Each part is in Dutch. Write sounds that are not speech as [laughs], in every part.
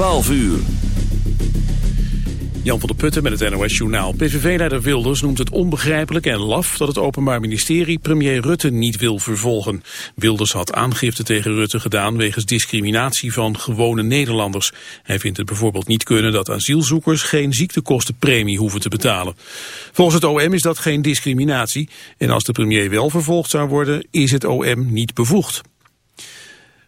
12 uur. Jan van der Putten met het NOS Journaal. PVV-leider Wilders noemt het onbegrijpelijk en laf dat het Openbaar Ministerie premier Rutte niet wil vervolgen. Wilders had aangifte tegen Rutte gedaan wegens discriminatie van gewone Nederlanders. Hij vindt het bijvoorbeeld niet kunnen dat asielzoekers geen ziektekostenpremie hoeven te betalen. Volgens het OM is dat geen discriminatie en als de premier wel vervolgd zou worden is het OM niet bevoegd.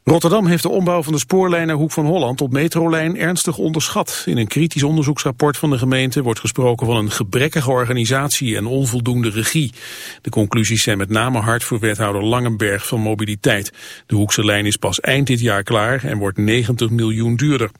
Rotterdam heeft de ombouw van de spoorlijn naar Hoek van Holland tot metrolijn ernstig onderschat. In een kritisch onderzoeksrapport van de gemeente wordt gesproken van een gebrekkige organisatie en onvoldoende regie. De conclusies zijn met name hard voor wethouder Langenberg van Mobiliteit. De Hoekse lijn is pas eind dit jaar klaar en wordt 90 miljoen duurder.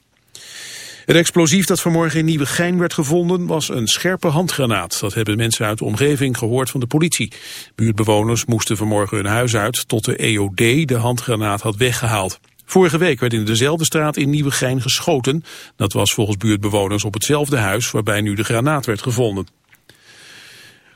Het explosief dat vanmorgen in Nieuwegein werd gevonden was een scherpe handgranaat. Dat hebben mensen uit de omgeving gehoord van de politie. Buurtbewoners moesten vanmorgen hun huis uit tot de EOD de handgranaat had weggehaald. Vorige week werd in dezelfde straat in Nieuwegein geschoten. Dat was volgens buurtbewoners op hetzelfde huis waarbij nu de granaat werd gevonden.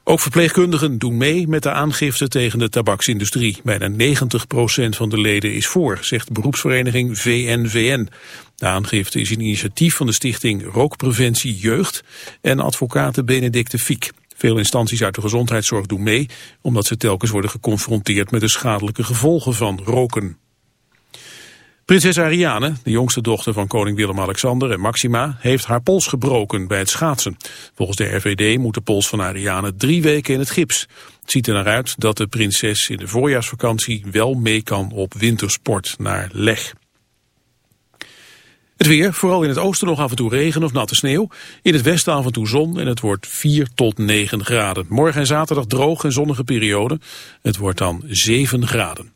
Ook verpleegkundigen doen mee met de aangifte tegen de tabaksindustrie. Bijna 90% van de leden is voor, zegt beroepsvereniging VNVN. De aangifte is een initiatief van de stichting Rookpreventie Jeugd en advocaten Benedicte Fiek. Veel instanties uit de gezondheidszorg doen mee, omdat ze telkens worden geconfronteerd met de schadelijke gevolgen van roken. Prinses Ariane, de jongste dochter van koning Willem-Alexander en Maxima, heeft haar pols gebroken bij het schaatsen. Volgens de RVD moet de pols van Ariane drie weken in het gips. Het ziet er naar uit dat de prinses in de voorjaarsvakantie wel mee kan op wintersport naar Leg. Het weer, vooral in het oosten nog af en toe regen of natte sneeuw. In het westen af en toe zon en het wordt 4 tot 9 graden. Morgen en zaterdag droog en zonnige periode. Het wordt dan 7 graden.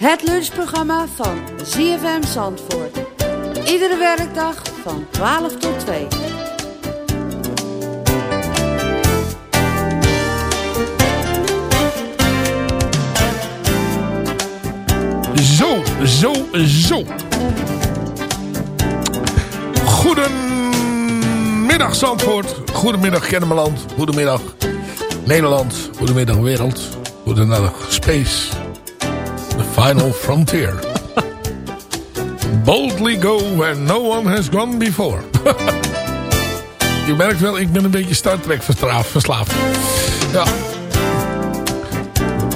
Het lunchprogramma van ZFM Zandvoort. Iedere werkdag van 12 tot 2. Zo, zo, zo. Goedemiddag Zandvoort. Goedemiddag Kennemerland. Goedemiddag Nederland. Goedemiddag wereld. Goedemiddag space. Final frontier. Boldly go where no one has gone before. [laughs] Je merkt wel, ik ben een beetje Star Trek verslaafd. Ja.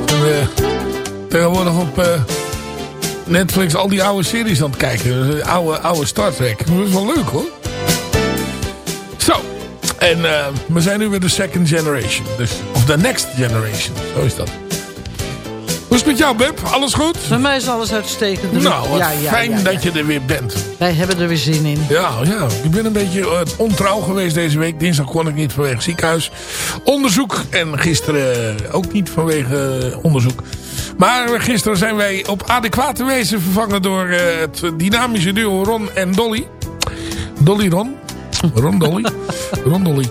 En, eh, tegenwoordig op... eh, Netflix al die oude series aan het kijken. Dus, Oude, oude Star Trek. Dat is wel leuk hoor. Zo. En eh, we zijn nu weer de second generation. Dus, of the next generation. Zo is dat. Jou, Beb? Alles goed? Bij mij is alles uitstekend. Nou, wat Ja, ja, fijn ja, dat je er weer bent. Wij hebben er weer zin in. Ja, ja, ik ben een beetje eh, ontrouw geweest deze week. Dinsdag kon ik niet vanwege ziekenhuis. Onderzoek. En gisteren ook niet vanwege eh, onderzoek. Maar gisteren zijn wij op adequate wijze vervangen door eh, het dynamische duo Ron en Dolly. Dolly Ron. Ron Dolly. [laughs] Ron Dolly.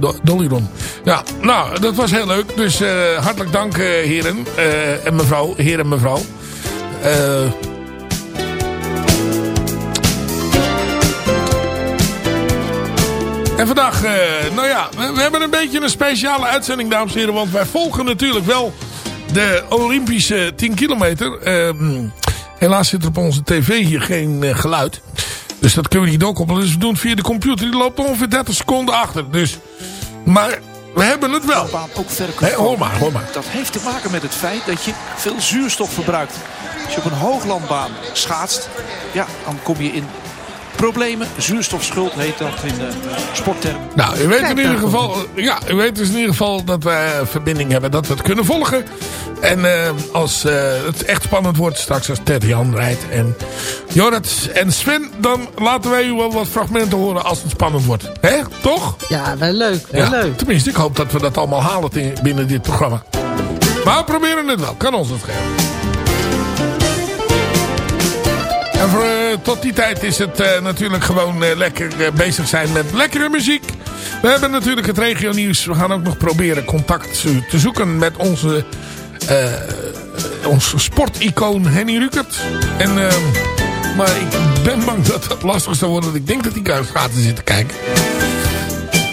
Do- Dolly Ron. Ja, nou, dat was heel leuk. Dus eh, hartelijk dank, eh, heren eh, en mevrouw. Heer en mevrouw. En vandaag, nou ja, we, hebben een beetje een speciale uitzending, dames en heren. Want wij volgen natuurlijk wel de Olympische 10 kilometer. Ehm, helaas zit er op onze tv hier geen geluid. Dus dat kunnen we niet doorkoppelen. Dus we doen het via de computer. Die loopt ongeveer 30 seconden achter. Dus, maar we hebben het wel. ook hoor maar, hoor maar. Dat heeft te maken met het feit dat je veel zuurstof verbruikt. Als je op een hooglandbaan schaatst, ja, dan kom je in problemen. Zuurstofschuld heet dat in de sportterm. Nou, u weet Kijk in ieder geval, ja, u weet dus in ieder geval dat wij eh, verbinding hebben, dat we het kunnen volgen. En eh, als eh, het echt spannend wordt, straks als Ted Jan rijdt en Jorrit en Sven, dan laten wij u wel wat fragmenten horen als het spannend wordt. Hè? Toch? Ja, wel leuk. Wel Ja, leuk. Tenminste, ik hoop dat we dat allemaal halen in- binnen dit programma. Maar we proberen het wel. Kan ons het schelen. En voor, eh, tot die tijd is het eh, natuurlijk gewoon eh, lekker eh, bezig zijn met lekkere muziek. We hebben natuurlijk het regio nieuws. We gaan ook nog proberen contact te- zoeken met onze, onze sporticoon Henny Rukert. En, maar ik ben bang dat dat lastig zou worden. Ik denk dat hij gaat zitten kijken.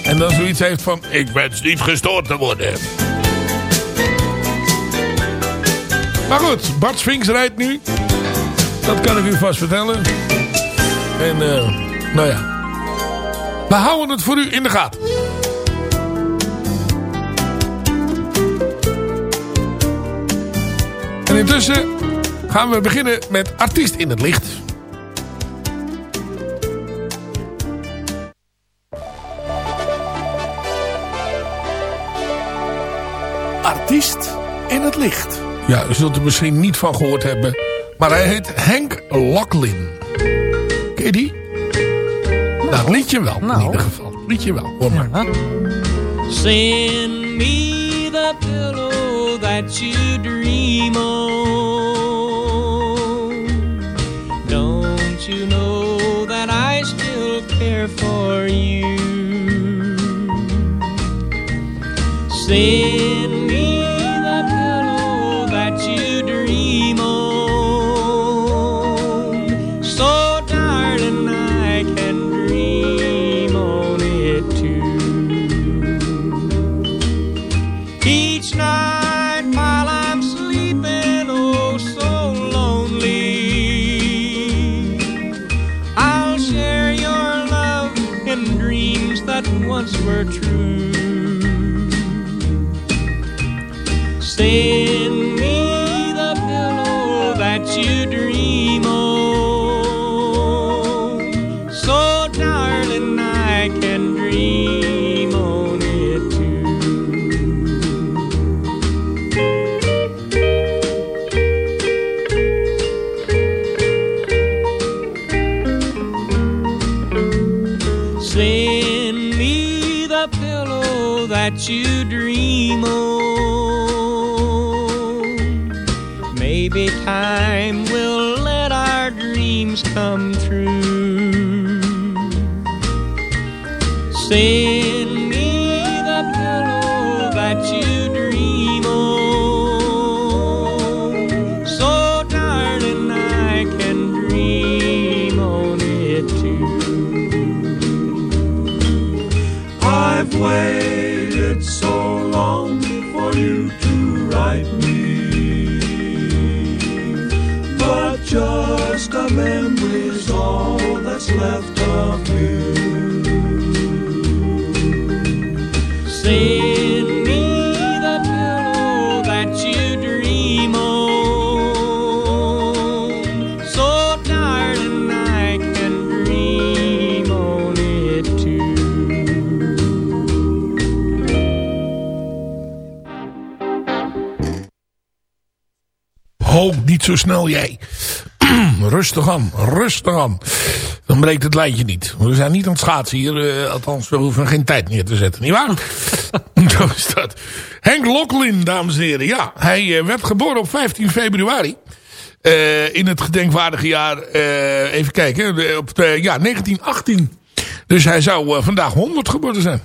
En dan zoiets heeft van, ik wens niet gestoord te worden. Maar goed, Bart Sphinx rijdt nu. Dat kan ik u vast vertellen. En eh, nou ja. We houden het voor u in de gaten. En intussen gaan we beginnen met Artiest in het Licht. Artiest in het licht. Ja, u zult er misschien niet van gehoord hebben. Maar hij heet Henk Locklin. Ken je die? Nou, liedje wel in Nou. ieder geval. Liedje wel, hoor maar. Ja. Send me the pillow that you dream on. Don't you know that I still care for you? Send you niet zo snel jij. [clears throat] rustig aan, rustig aan. Dan breekt het lijntje niet. We zijn niet aan het schaatsen hier. eh, althans, we hoeven geen tijd neer te zetten. Niet waar? [laughs] [laughs] Zo is dat. Henk Locklin, dames en heren. Ja, hij eh, werd geboren op 15 februari. Eh, in het gedenkwaardige jaar, even kijken, op ja, 1918. Dus hij zou vandaag 100 geworden zijn.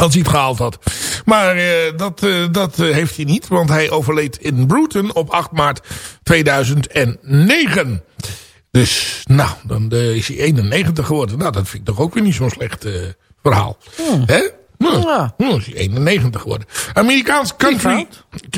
Als hij het gehaald had. Maar eh, dat, eh, dat eh, heeft hij niet. Want hij overleed in Bruton op 8 maart 2009. Dus nou, dan is hij 91 geworden. Nou, dat vind ik toch ook weer niet zo'n slecht eh, verhaal. Hè? Ja. is hij 91 geworden. Amerikaans country.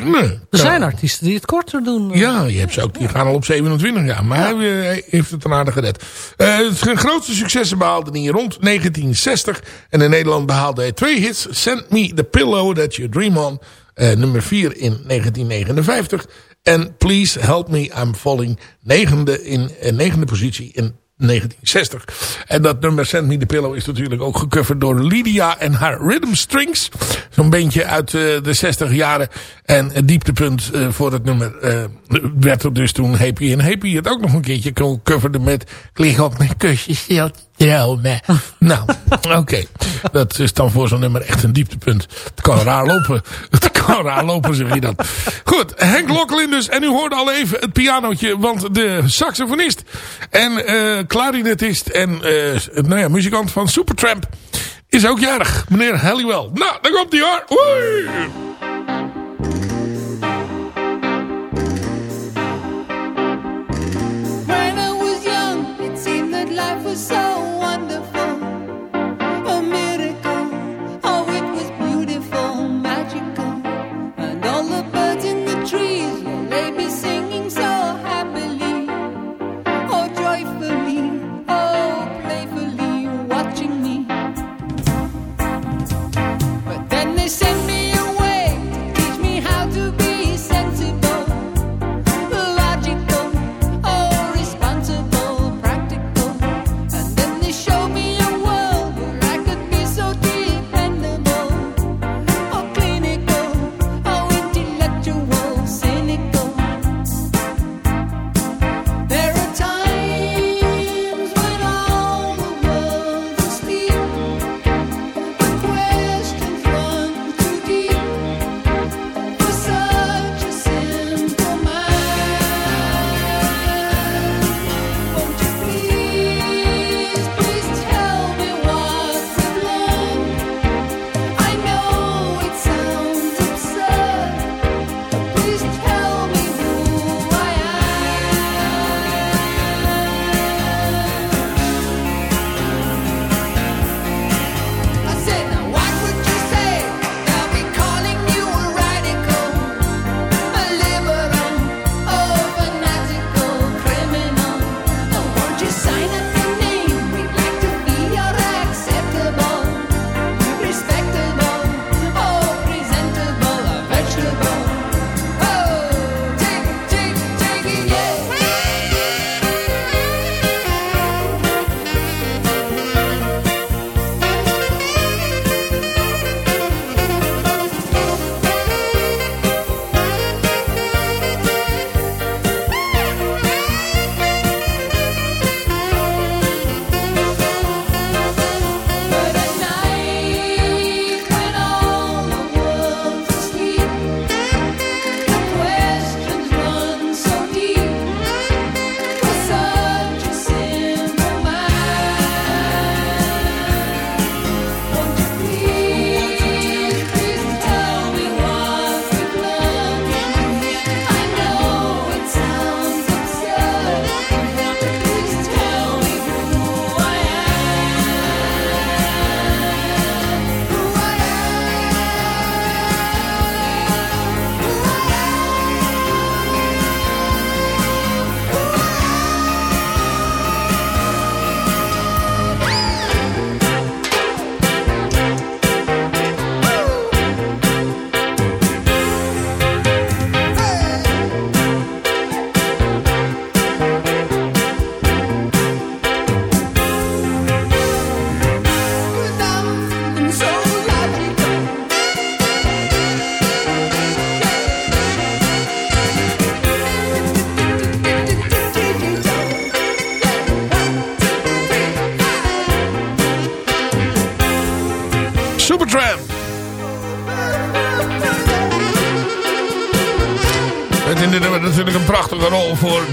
Nee, Er zijn artiesten die het korter doen. ja, je hebt ze ook, die gaan al op 27 jaar. Maar hij, eh, hij heeft het een aardig gered. Eh zijn grootste successen behaalde hij rond 1960. En in Nederland behaalde hij twee hits. Send Me The Pillow That You Dream On. eh, nummer 4 in 1959. En Please Help Me I'm Falling. Negende, in, eh, negende positie in 1960. En dat nummer Send Me The Pillow is natuurlijk ook gecoverd door Lydia en haar Rhythm Strings. Zo'n bandje uit eh, de 60 jaren. En het dieptepunt eh, voor het nummer eh, werd er dus toen Happy. En Happy het ook nog een keertje co- coverde met Klik op mijn kusjes stil dromen. [laughs] nou, oké. Dat is dan voor zo'n nummer echt een dieptepunt. Het kan raar lopen. Het kan raar lopen, zeg je dan. Goed, Henk Lokkelin dus. En u hoorde al even het pianootje. Want de saxofonist en eh klarinetist en eh, nou ja, muzikant van Supertramp is ook jarig. Meneer Halliwell. Nou, daar komt hij hoor. Oei.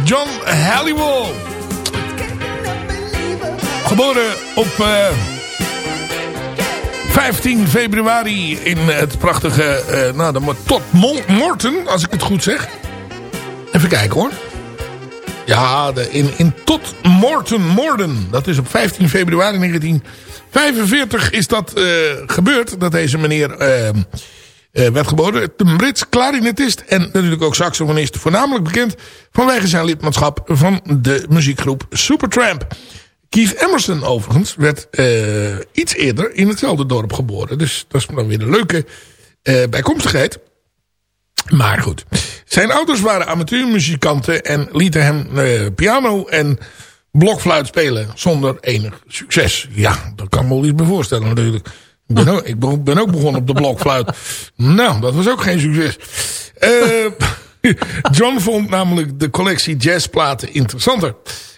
John Halliwell. Geboren op eh, 15 februari in het prachtige, eh, nou de tot Morton, als ik het goed zeg. Even kijken hoor. Ja, de, in, in Tot Morton Morden. Dat is op 15 februari 1945 is dat eh, gebeurd. Dat deze meneer eh, eh, werd geboren. Een Brits klarinetist en natuurlijk ook saxofonist. Voornamelijk bekend vanwege zijn lidmaatschap van de muziekgroep Supertramp. Keith Emerson overigens werd eh, iets eerder in hetzelfde dorp geboren. Dus dat is dan weer een leuke eh, bijkomstigheid. Maar goed. Zijn ouders waren amateurmuzikanten en lieten hem eh, piano en blokfluit spelen zonder enig succes. Ja, dat kan me wel iets bij voorstellen natuurlijk. Ik ben ook, ik ben- ook begonnen op de blokfluit. [laughs] Nou, dat was ook geen succes. Eh, [laughs] John vond namelijk de collectie jazzplaten interessanter.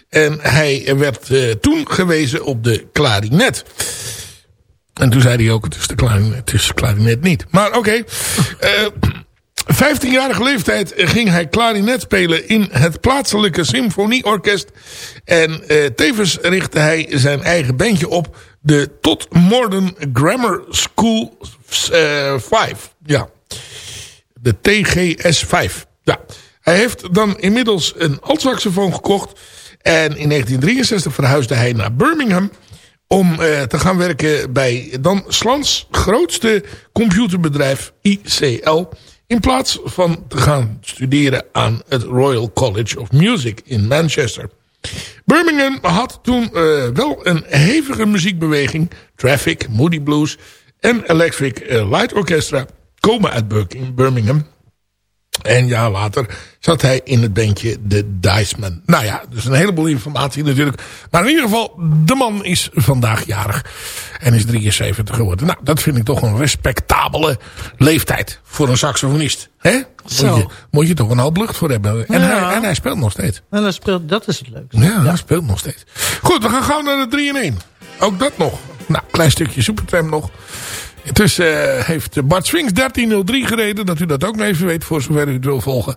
En hij werd eh, toen gewezen op de klarinet. En toen zei hij ook, het is de klarinet, het is de klarinet niet. Maar oké. Eh, [clears throat] 15-jarige leeftijd ging hij klarinet spelen in het plaatselijke symfonieorkest. En tevens richtte hij zijn eigen bandje op. De Tot Modern Grammar School eh 5. Ja. De TGS 5. Ja. Hij heeft dan inmiddels een altsaxofoon gekocht. En in 1963 verhuisde hij naar Birmingham om eh, te gaan werken bij dan Slans grootste computerbedrijf ICL. In plaats van te gaan studeren aan het Royal College of Music in Manchester. Birmingham had toen eh, wel een hevige muziekbeweging. Traffic, Moody Blues en Electric eh, Light Orchestra komen uit Bir- Birmingham. En jaar later zat hij in het bandje The Diceman. Nou ja, dus een heleboel informatie natuurlijk. Maar in ieder geval, de man is vandaag jarig. En is 73 geworden. Nou, dat vind ik toch een respectabele leeftijd voor een saxofonist. Hè? Moet je, moet je toch een hoop lucht voor hebben. En, Ja. hij, en hij speelt nog steeds. En dat, speelt, dat is het leukste. Ja, hij speelt nog steeds. Goed, we gaan gauw naar de 3 in 1. Ook dat nog. Nou, klein stukje Supertram nog. Intussen eh, heeft Bart Swings 1303 gereden. Dat u dat ook nog even weet voor zover u het wil volgen.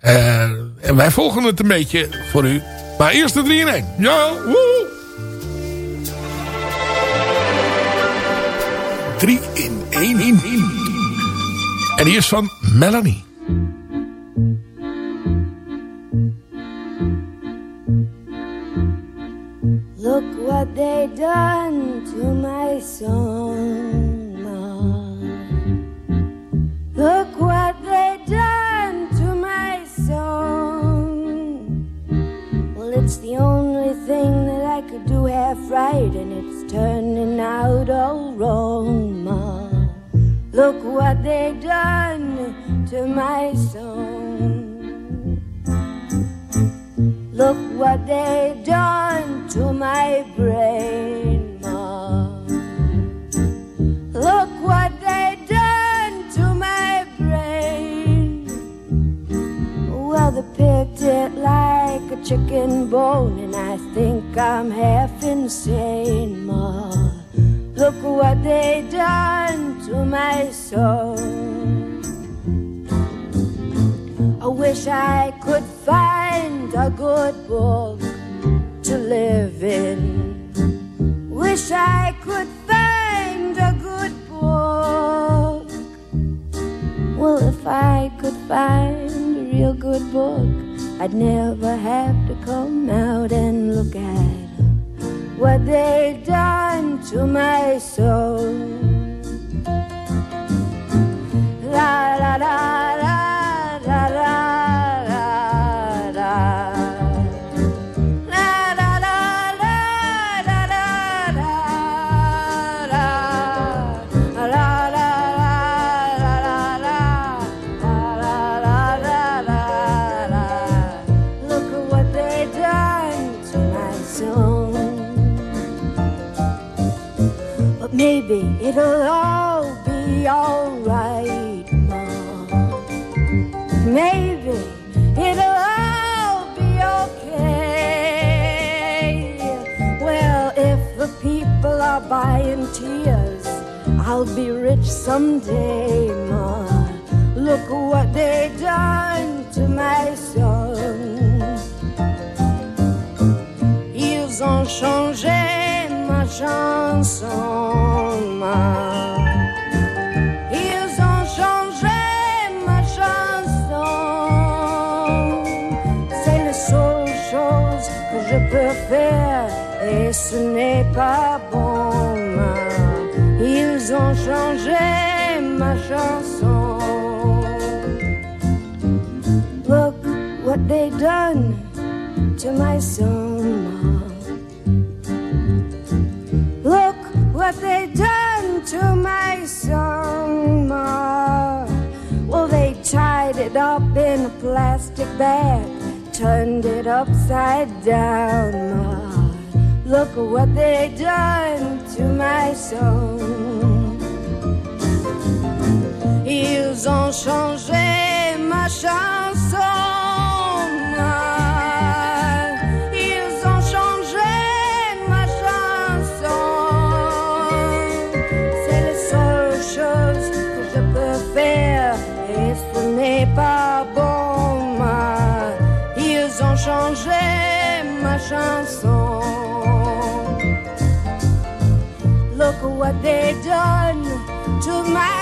Eh, en wij volgen het een beetje voor u. Maar eerst de 3 in 1. Ja, woe! 3 in 1 in 1. En die is van Melanie. Look what they done to my song. Look what they done to my song. Well, it's the only thing that I could do half right, and it's turning out all wrong, Ma. Look what they done to my song. Look what they done to my brain, chicken bone, and I think I'm half insane, Ma. Look what they done to my soul. I wish I could find a good book to live in. Wish I could find a good book. Well, if I could find a real good book, I'd never have to come out and look at what they've done to my soul. La la la la Maybe it'll all be alright, Mom. Maybe it'll all be okay. Well, if the people are buying tears, I'll be rich someday, Ma. Look what they done to my son. Ils ont changé ma chanson, Ils ont changé ma chanson. C'est la seule chose que je peux faire et ce n'est pas bon. Ils ont changé ma chanson. Look what they done to my song. Look what they done to my song. Ma. Well, they tied it up in a plastic bag, turned it upside down. Ma. Look what they done to my song. Ils ont changé ma chanson. Chanson. Look what they done to my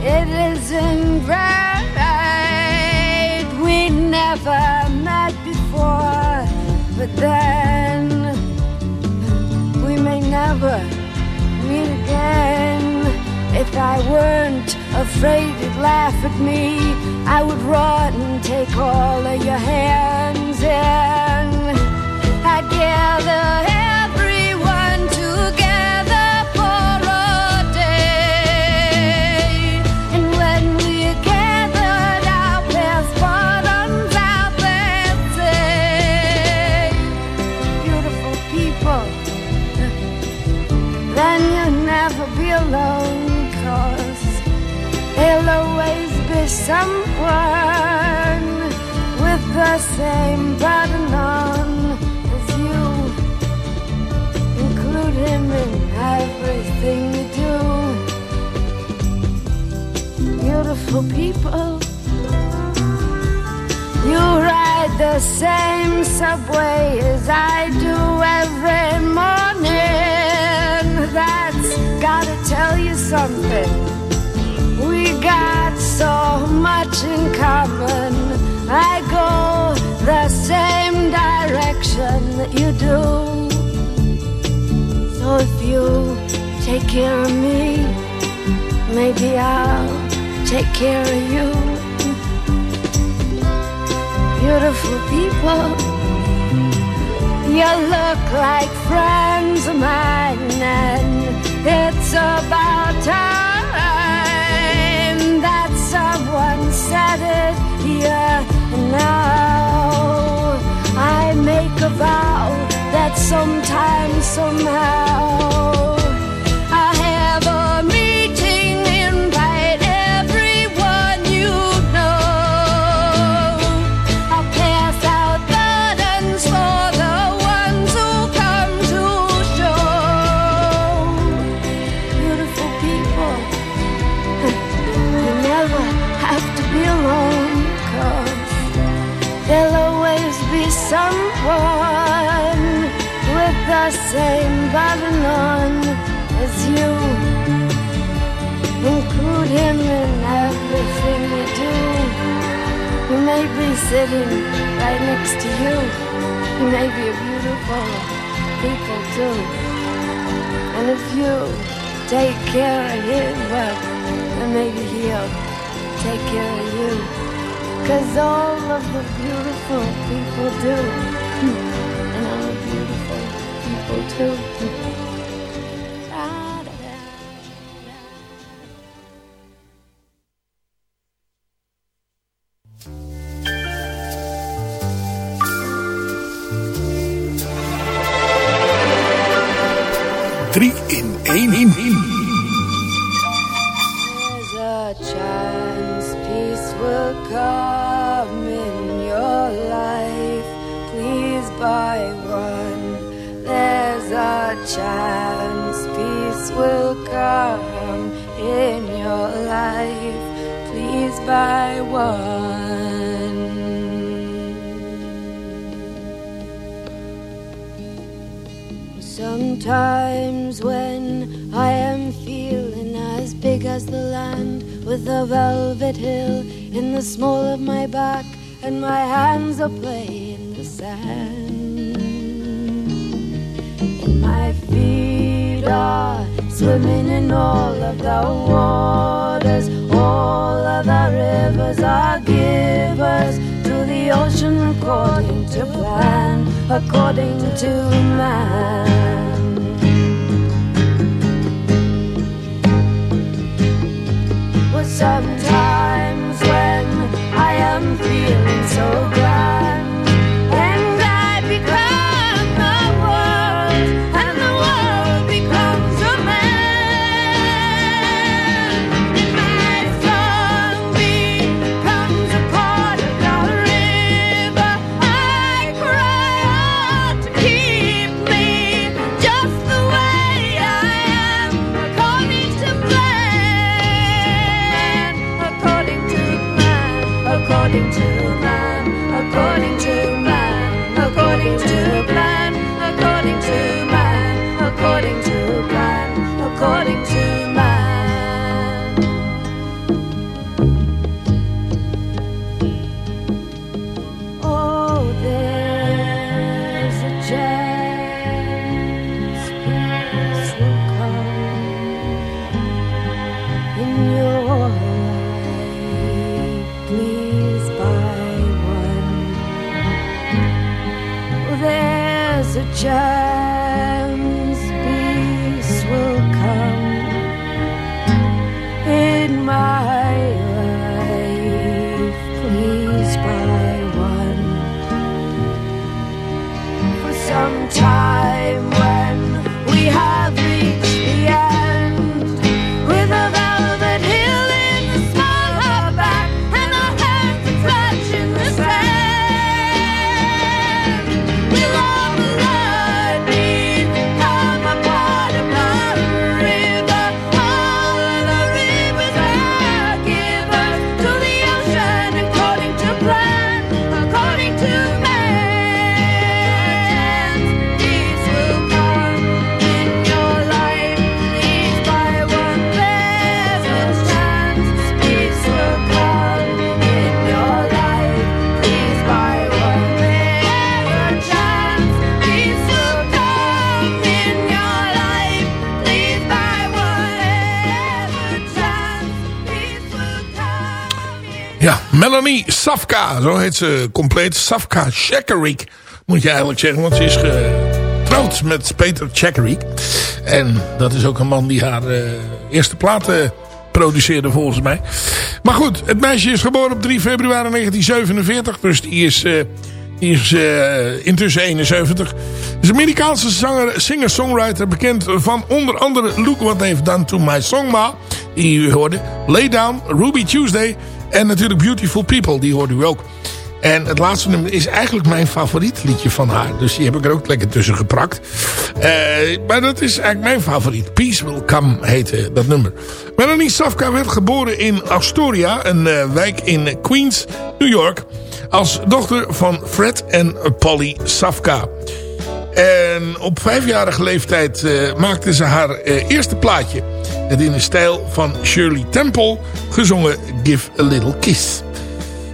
it isn't right. We never met before, but then we may never meet again. If I weren't afraid you'd laugh at me, I would run and take all of your hands and I'd gather someone with the same button on as you. Include him in everything you do. Beautiful people. You ride the same subway as I do every morning. That's gotta tell you something. So much in common. I go the same direction that you do. So if you take care of me, maybe I'll take care of you. Beautiful people, you look like friends of mine, and it's about time said it here and now. I make a vow that sometime, somehow, the same, none as you. Include him in everything you do. He may be sitting right next to you. He may be a beautiful people too. And if you take care of him, well, then maybe he'll take care of you. Cause all of the beautiful people do. 3 in 1 in There's a chance peace will come. Life. Please buy one. Sometimes when I am feeling as big as the land with a velvet hill in the small of my back and my hands are playing the sand. And my feet are swimming in all of the waters, all of the rivers are givers to the ocean according to plan, according to man. But sometimes when I am feeling so Safka, zo heet ze compleet. Safka Chekarik, moet je eigenlijk zeggen. Want ze is getrouwd met Peter Chekarik. En dat is ook een man die haar eh, eerste platen produceerde volgens mij. Maar goed, het meisje is geboren op 3 februari 1947. Dus die is, eh, is eh, intussen 71. Is Amerikaanse zanger, singer-songwriter. Bekend van onder andere Look What They've Done To My Song Ma. Die u hoorde. Lay Down, Ruby Tuesday. En natuurlijk Beautiful People, die hoorde u ook. En het laatste nummer is eigenlijk mijn favoriet liedje van haar. Dus die heb ik er ook lekker tussen geprakt. Eh, maar dat is eigenlijk mijn favoriet. Peace Will Come heette dat nummer. Melanie Safka werd geboren in Astoria, een eh, wijk in Queens, New York. Als dochter van Fred en Polly Safka. En op vijfjarige leeftijd uh, maakte ze haar uh, eerste plaatje. Het in de stijl van Shirley Temple, gezongen Give a Little Kiss.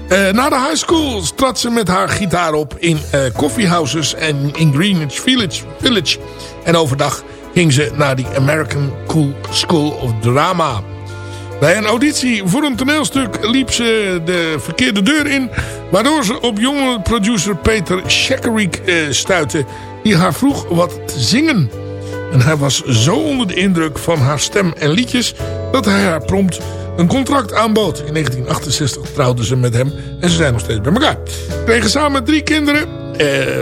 Uh, na de high school trad ze met haar gitaar op in coffeehouses en in Greenwich Village, Village. En overdag ging ze naar de American School of Drama. Bij een auditie voor een toneelstuk liep ze de verkeerde deur in... waardoor ze op jonge producer Peter Schekerik uh, stuitte... die haar vroeg wat te zingen. En hij was zo onder de indruk van haar stem en liedjes... dat hij haar prompt een contract aanbood. In 1968 trouwden ze met hem en ze zijn nog steeds bij elkaar. Kregen samen drie kinderen... Uh,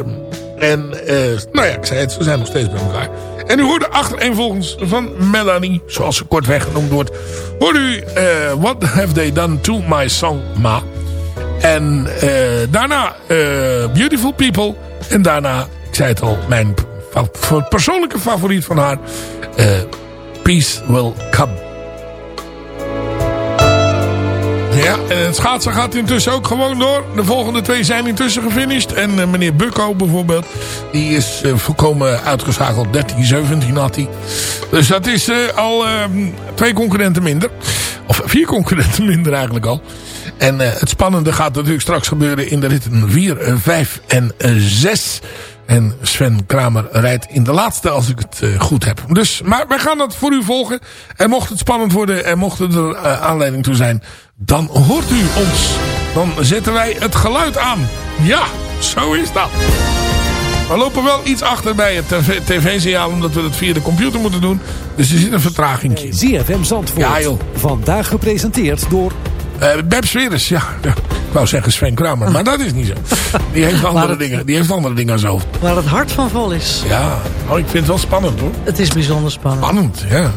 en, uh, nou ja, ik zei het, ze zijn nog steeds bij elkaar. En u hoorde achtereenvolgens van Melanie, zoals ze kortweg genoemd wordt... hoorde u uh, What Have They Done To My Song Ma. En uh, daarna Beautiful People. En daarna, ik zei het al, mijn persoonlijke favoriet van haar... Peace Will Come. Ja, en het schaatsen gaat intussen ook gewoon door. De volgende twee zijn intussen gefinished. En uh, meneer Bukko bijvoorbeeld, die is uh, volkomen uitgeschakeld. 13-17 had hij. Dus dat is uh, al twee concurrenten minder. Of vier concurrenten [laughs] minder eigenlijk al. En het spannende gaat natuurlijk straks gebeuren in de ritten 4, 5 en 6. En Sven Kramer rijdt in de laatste als ik het uh, goed heb. Dus, maar wij gaan dat voor u volgen. En mocht het spannend worden en mocht er uh, aanleiding toe zijn... dan hoort u ons. Dan zetten wij het geluid aan. Ja, zo is dat. We lopen wel iets achter bij het tv-signaal... omdat we het via de computer moeten doen. Dus er zit een vertraging in. ZFM Zandvoort. Ja, joh. Vandaag gepresenteerd door... Uh, Beb Sweres, ja. ja. Ik wou zeggen Sven Kramer, maar dat is niet zo. Die heeft [laughs] andere, het, dingen, die heeft andere dingen zo. Waar het hart van vol is. Ja, oh, ik vind het wel spannend hoor. Het is bijzonder spannend. Spannend, ja.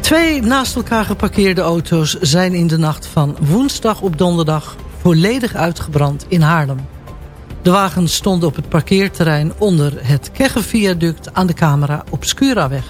Twee naast elkaar geparkeerde auto's zijn in de nacht van woensdag op donderdag volledig uitgebrand in Haarlem. De wagens stonden op het parkeerterrein onder het Keggenviaduct aan de camera Obscuraweg.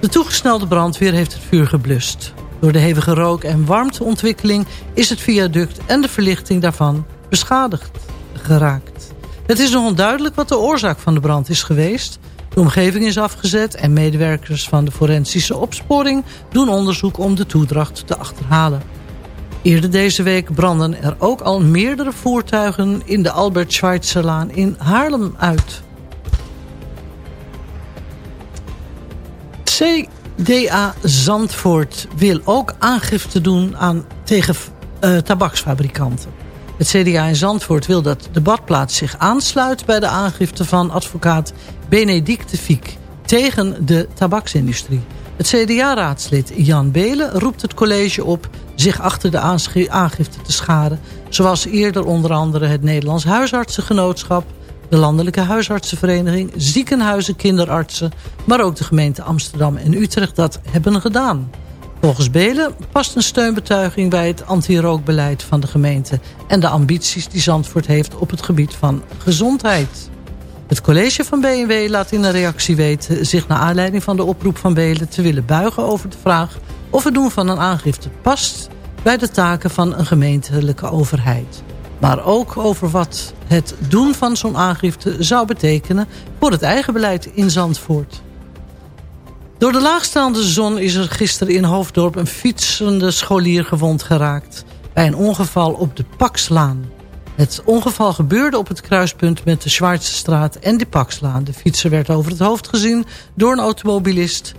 De toegesnelde brandweer heeft het vuur geblust. Door de hevige rook- en warmteontwikkeling is het viaduct en de verlichting daarvan beschadigd geraakt. Het is nog onduidelijk wat de oorzaak van de brand is geweest. De omgeving is afgezet en medewerkers van de forensische opsporing doen onderzoek om de toedracht te achterhalen. Eerder deze week branden er ook al meerdere voertuigen in de Albert Schweitzerlaan in Haarlem uit. DA Zandvoort wil ook aangifte doen aan, tegen uh, tabaksfabrikanten. Het CDA in Zandvoort wil dat de badplaats zich aansluit... bij de aangifte van advocaat Benedicte Fiek tegen de tabaksindustrie. Het CDA-raadslid Jan Belen roept het college op... zich achter de aangifte te scharen... zoals eerder onder andere het Nederlands Huisartsengenootschap de Landelijke Huisartsenvereniging, ziekenhuizen, kinderartsen... maar ook de gemeente Amsterdam en Utrecht dat hebben gedaan. Volgens Belen past een steunbetuiging bij het anti-rookbeleid van de gemeente... en de ambities die Zandvoort heeft op het gebied van gezondheid. Het college van BMW laat in een reactie weten... zich naar aanleiding van de oproep van Belen te willen buigen over de vraag... of het doen van een aangifte past bij de taken van een gemeentelijke overheid maar ook over wat het doen van zo'n aangifte zou betekenen voor het eigen beleid in Zandvoort. Door de laagstaande zon is er gisteren in Hoofddorp een fietsende scholier gewond geraakt bij een ongeval op de Pakslaan. Het ongeval gebeurde op het kruispunt met de Zwaartsestraat en de Pakslaan. De fietser werd over het hoofd gezien door een automobilist.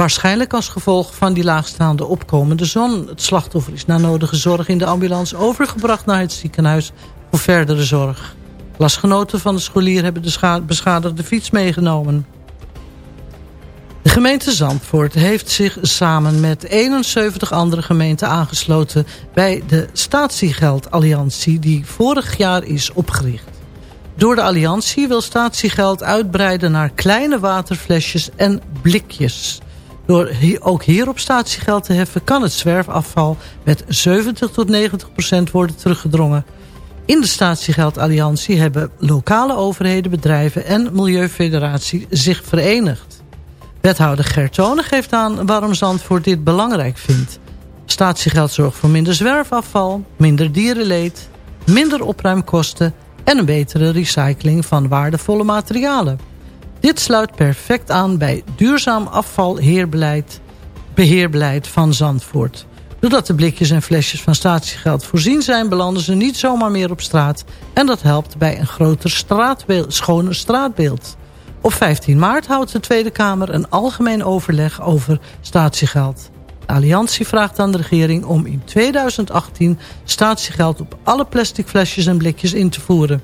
Waarschijnlijk als gevolg van die laagstaande opkomende zon. Het slachtoffer is na nodige zorg in de ambulance overgebracht naar het ziekenhuis voor verdere zorg. Klasgenoten van de scholier hebben de beschadigde fiets meegenomen. De gemeente Zandvoort heeft zich samen met 71 andere gemeenten aangesloten bij de Statiegeldalliantie die vorig jaar is opgericht. Door de alliantie wil statiegeld uitbreiden naar kleine waterflesjes en blikjes. Door ook hier op statiegeld te heffen kan het zwerfafval met 70 tot 90 procent worden teruggedrongen. In de Statiegeldalliantie hebben lokale overheden, bedrijven en Milieufederatie zich verenigd. Wethouder Gertone geeft aan waarom Zandvoort dit belangrijk vindt. Statiegeld zorgt voor minder zwerfafval, minder dierenleed, minder opruimkosten en een betere recycling van waardevolle materialen. Dit sluit perfect aan bij duurzaam afvalbeheerbeleid beheerbeleid van Zandvoort. Doordat de blikjes en flesjes van statiegeld voorzien zijn... belanden ze niet zomaar meer op straat. En dat helpt bij een groter straatbeeld, schoner straatbeeld. Op 15 maart houdt de Tweede Kamer een algemeen overleg over statiegeld. De Alliantie vraagt aan de regering om in 2018 statiegeld op alle plastic flesjes en blikjes in te voeren.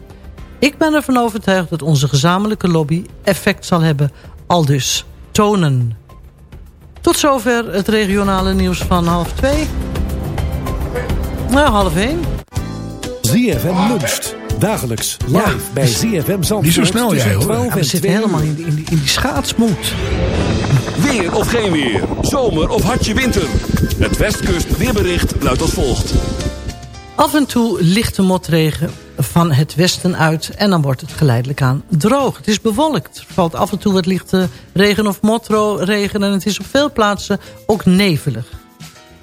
Ik ben ervan overtuigd dat onze gezamenlijke lobby effect zal hebben. Al dus tonen. Tot zover het regionale nieuws van half twee. Nou, half één. ZFM luncht. Dagelijks live bij ZFM Zandvoort. Niet zo snel jij hoor. Ja, we zitten helemaal in die, in in die schaatsmoed. Weer of geen weer. Zomer of hartje winter. Het Westkust weerbericht luidt als volgt. Af en toe lichte motregen van het westen uit en dan wordt het geleidelijk aan droog. Het is bewolkt. Er valt af en toe wat lichte regen of motregen en het is op veel plaatsen ook nevelig.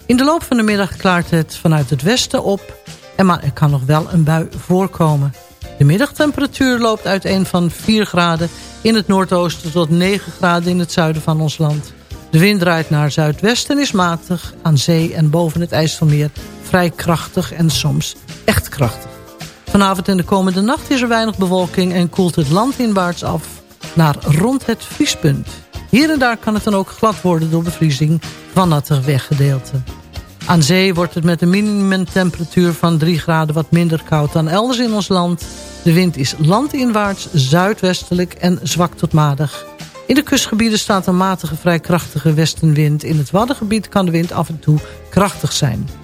In de loop van de middag klaart het vanuit het westen op, en maar er kan nog wel een bui voorkomen. De middagtemperatuur loopt uiteen van 4 graden in het noordoosten tot 9 graden in het zuiden van ons land. De wind draait naar zuidwesten en is matig aan zee en boven het IJsselmeer vrij krachtig en soms echt krachtig. Vanavond en de komende nacht is er weinig bewolking en koelt het landinwaarts af naar rond het vriespunt. Hier en daar kan het dan ook glad worden door bevriezing van natte weggedeelten. Aan zee wordt het met een minimumtemperatuur van 3 graden wat minder koud dan elders in ons land. De wind is landinwaarts, zuidwestelijk en zwak tot matig. In de kustgebieden staat een matige, vrij krachtige westenwind. In het Waddengebied kan de wind af en toe krachtig zijn.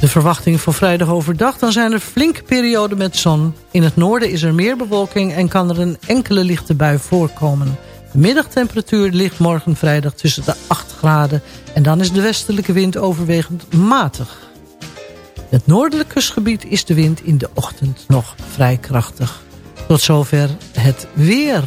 De verwachting voor vrijdag overdag, dan zijn er flinke perioden met zon. In het noorden is er meer bewolking en kan er een enkele lichte bui voorkomen. De middagtemperatuur ligt morgen vrijdag tussen de 8 graden... en dan is de westelijke wind overwegend matig. In het noordelijke kustgebied is de wind in de ochtend nog vrij krachtig. Tot zover het weer.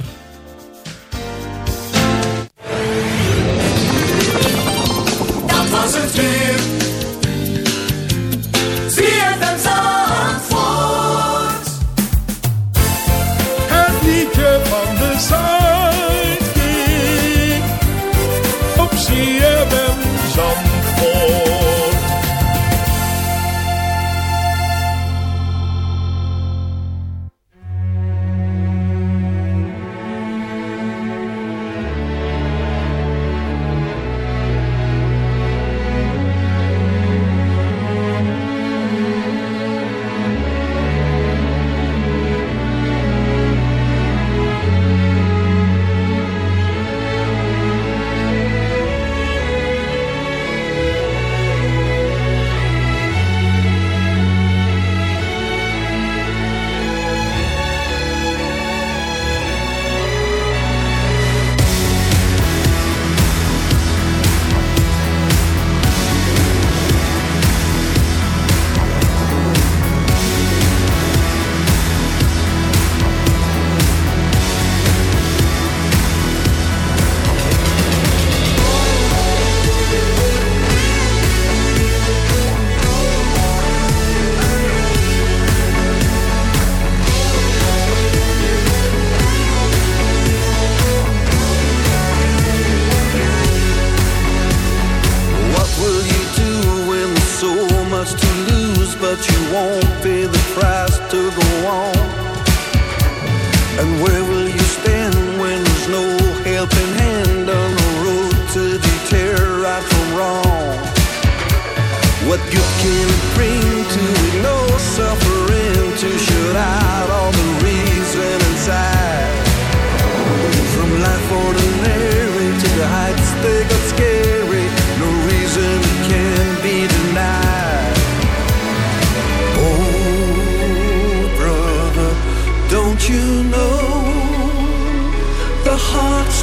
And where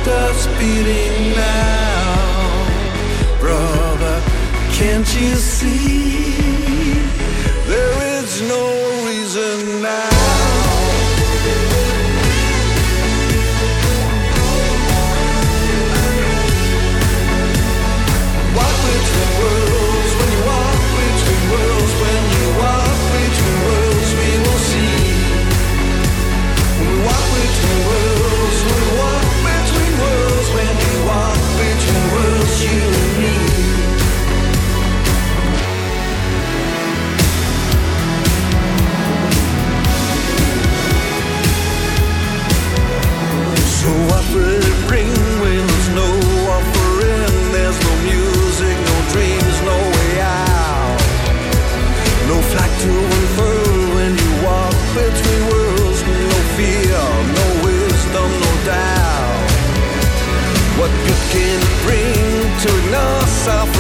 starts beating now? Brother, can't you see myself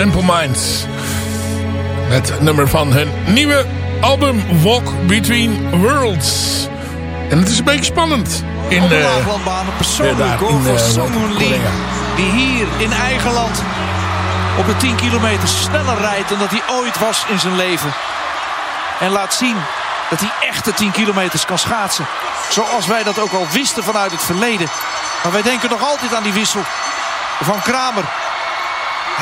Simple Minds. Het nummer van hun nieuwe album Walk Between Worlds. En het is een beetje spannend. In, de eh, laaglandbaan een persoonlijk goal voor eh, Sung Lee. Die hier in eigen land op de 10 kilometer sneller rijdt dan dat hij ooit was in zijn leven. En laat zien dat hij echte 10 kilometers kan schaatsen. Zoals wij dat ook al wisten vanuit het verleden. Maar wij denken nog altijd aan die wissel van Kramer.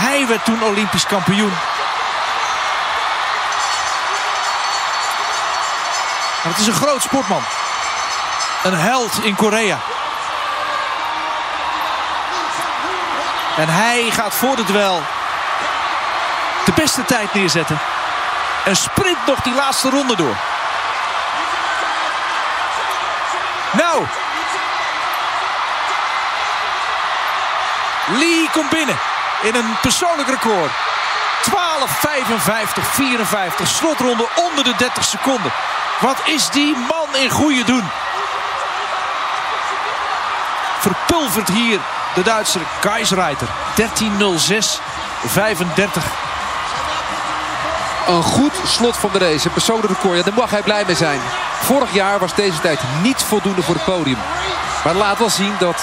Hij werd toen Olympisch kampioen. Maar het is een groot sportman. Een held in Korea. En hij gaat voor de duel de beste tijd neerzetten. En sprint nog die laatste ronde door. Nou. Lee komt binnen in een persoonlijk record. 12, 55, 54. Slotronde onder de 30 seconden. Wat is die man in goede doen? Verpulvert hier de Duitser Geisreiter. 13.06, 35. Een goed slot van de race. Een persoonlijk record. Ja, daar mag hij blij mee zijn. Vorig jaar was deze tijd niet voldoende voor het podium. Maar laat wel zien dat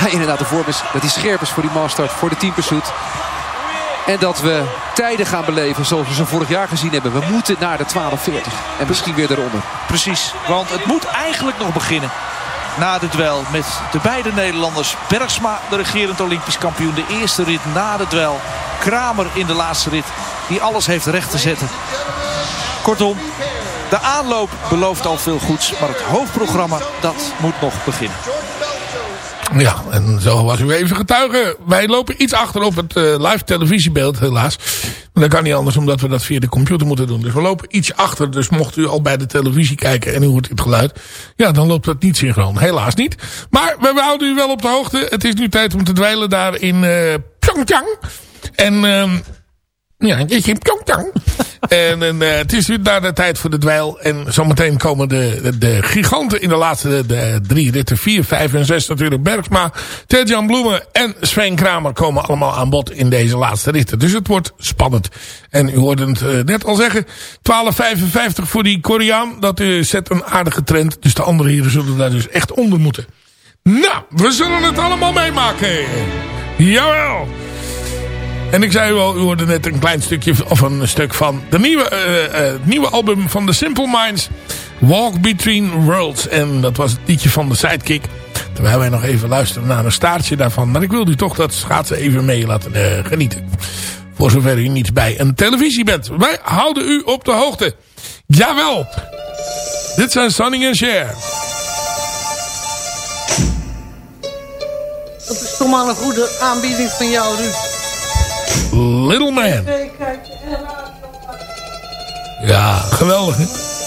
hij inderdaad de vorm is. Dat hij scherp is voor die master, voor de team pursuit. En dat we tijden gaan beleven zoals we ze vorig jaar gezien hebben. We moeten naar de 12.40. En misschien weer eronder. Precies, want het moet eigenlijk nog beginnen. Na de duel met de beide Nederlanders. Bergsma, de regerend Olympisch kampioen. De eerste rit na de duel. Kramer in de laatste rit. Die alles heeft recht te zetten. Kortom, de aanloop belooft al veel goeds. Maar het hoofdprogramma, dat moet nog beginnen. Ja, en zo was u even getuige. Wij lopen iets achter op het eh, live televisiebeeld helaas. Maar dat kan niet anders omdat we dat via de computer moeten doen. Dus we lopen iets achter. Dus mocht u al bij de televisie kijken en u hoort het geluid. Ja, dan loopt dat niet synchroon. Helaas niet. Maar we houden u wel op de hoogte. Het is nu tijd om te dweilen daar in eh Pyeongchang. En... ehm ja, in Pyeongchang. [laughs] en eh, het is nu naar de tijd voor de dweil. En zometeen komen de, de, de giganten in de laatste de, drie ritten. Vier, vijf en zes natuurlijk. Bergsma, Ted-Jan Bloemen en Sven Kramer komen allemaal aan bod in deze laatste ritten. Dus het wordt spannend. En u hoorde het eh, net al zeggen. 12,55 voor die Koreaan. Dat uh, zet een aardige trend. Dus de andere heren zullen daar dus echt onder moeten. Nou, we zullen het allemaal meemaken. Jawel. En ik zei u al, u hoorde net een klein stukje of een stuk van de nieuwe, uh, uh, nieuwe album van The Simple Minds. Walk Between Worlds. En dat was het liedje van de Sidekick. Terwijl wij nog even luisteren naar een staartje daarvan. Maar ik wil u toch dat schaatsen even mee laten uh, genieten. Voor zover u niet bij een televisie bent. Wij houden u op de hoogte. Jawel. Dit zijn Sunning and Share. Dat is toch maar een goede aanbieding van jou, Ruud. Little Man. Ja, geweldig hè.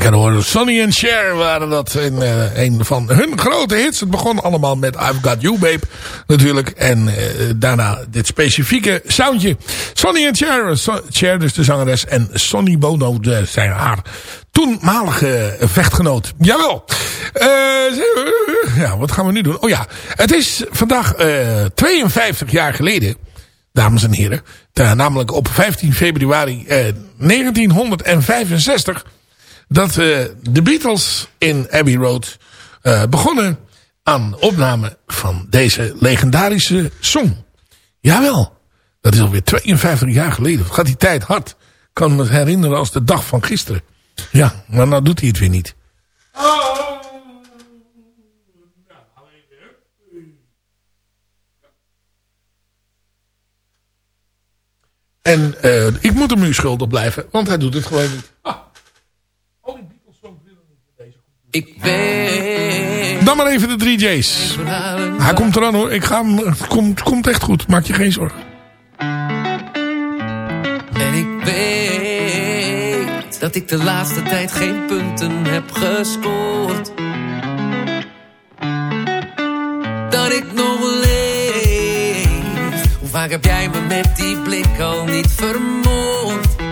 Lekker hoor. Sonny en Cher waren dat in uh, een van hun grote hits. Het begon allemaal met I've Got You Babe natuurlijk. En uh, daarna dit specifieke soundje. Sonny en Cher, so, Cher dus de zangeres. En Sonny Bono de, zijn haar toenmalige vechtgenoot. Jawel. Uh, ja, wat gaan we nu doen? Oh ja, het is vandaag 52 jaar geleden dames en heren. namelijk op 15 februari eh, 1965 dat uh, de Beatles in Abbey Road uh, begonnen aan opname van deze legendarische song. Jawel, dat is alweer 52 jaar geleden. Gaat die tijd hard. Kan me herinneren als de dag van gisteren. Ja, maar nou doet hij het weer niet. En uh, ik moet hem nu schuldig blijven, want hij doet het gewoon niet. Oh, die Beatles song willen niet in deze Ik weet... Dan maar even de 3 J's. Hij komt eraan hoor. Ik ga hem, het komt, komt echt goed. Maak je geen zorgen. En ik weet dat ik de laatste tijd geen punten heb gescoord. Dat ik nog leef. Hoe vaak heb jij me met die blik al niet vermoord?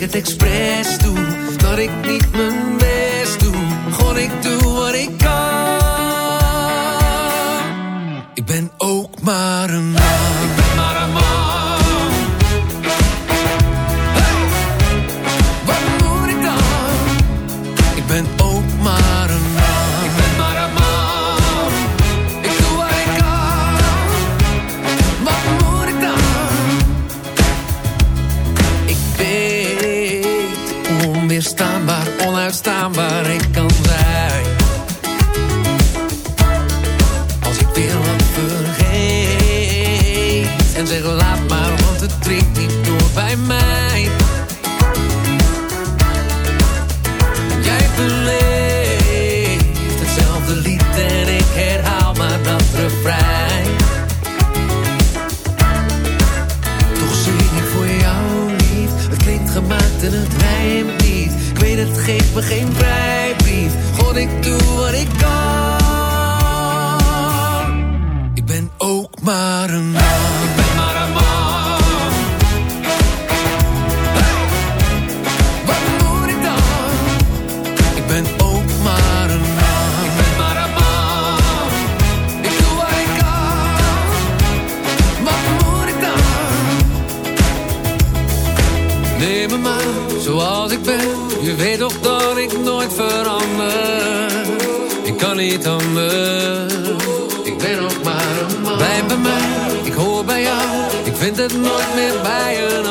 Het expres doe. Dat ik niet mijn best doe. Gewoon ik doe wat ik kan. Ik ben ook maar een man. Ik ben maar een man. Geen vrijbrief. Het nooit meer bij een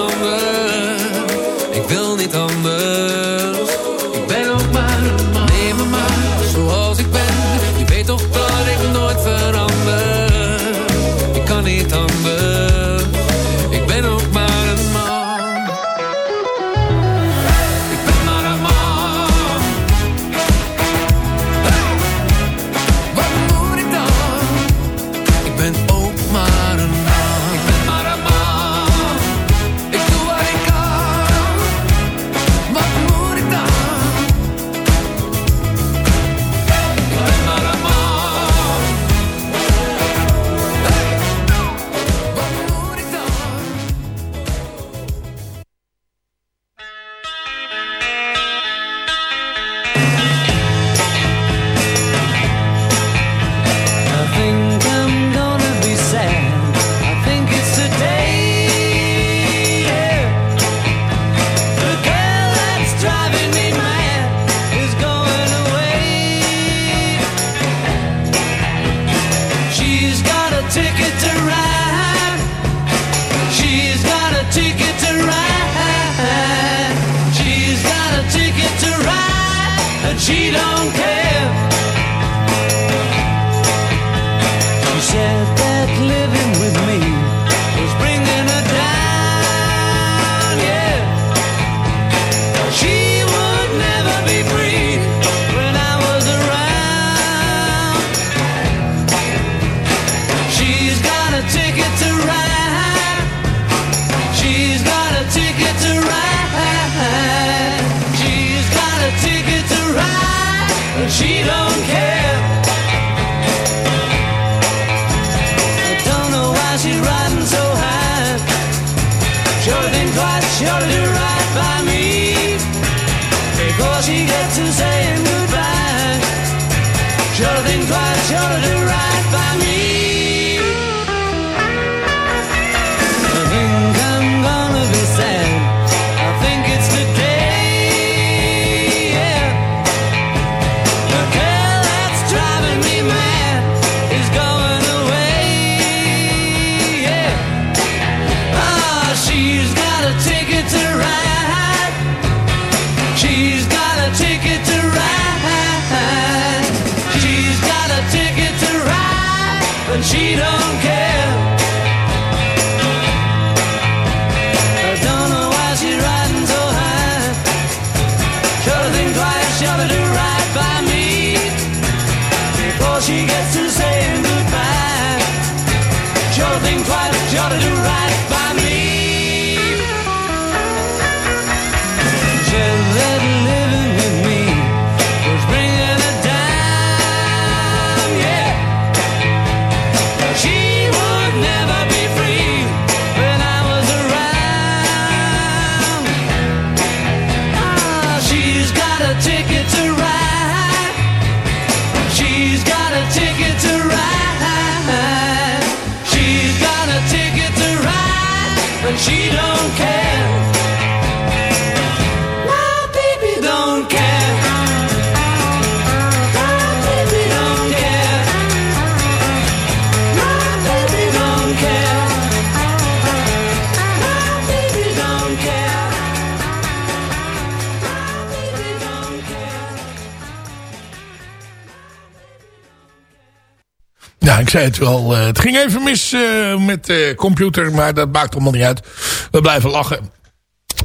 ik zei het wel. eh, het ging even mis eh, met de computer, maar dat maakt allemaal niet uit. We blijven lachen.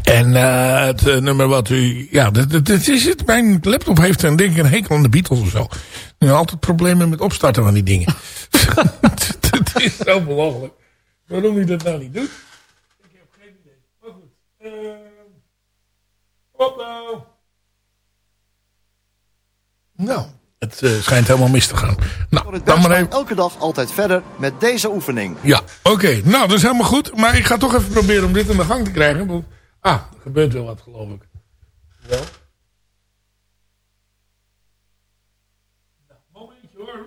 En eh, het nummer wat u... Ja, dat is het. Mijn laptop heeft een, denk ik een hekel aan de Beatles of zo. Nu altijd problemen met opstarten van die dingen. [laughs] Het is zo belachelijk. Waarom hij dat nou niet doet? Ik heb geen idee. Maar goed. Uh, wat nou? Nou, het eh, schijnt helemaal mis te gaan. Nou, dan maar even... elke dag altijd verder met deze oefening. Ja, oké. Nou, dat is helemaal goed. Maar ik ga toch even proberen om dit in de gang te krijgen. Want, ah, er gebeurt wel wat, geloof ik. Wel. Nou, momentje hoor.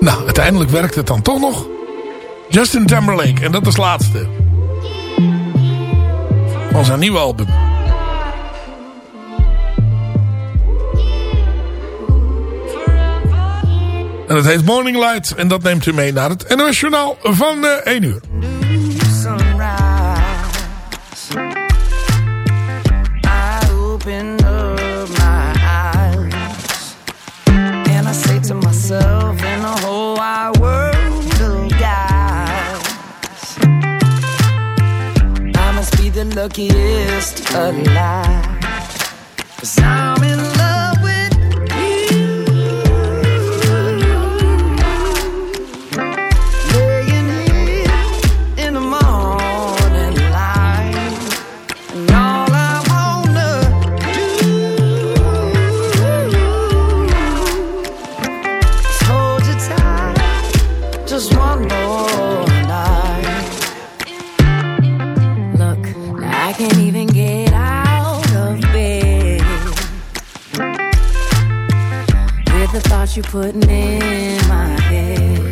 Nou, uiteindelijk werkt het dan toch nog. Justin Timberlake. En dat is laatste. Van zijn nieuwe album. En het heet Morning Light. En dat neemt u mee naar het NOS Journaal van uh, 1 uur. Luckiest alive. Cause I'm thought you putting in my head.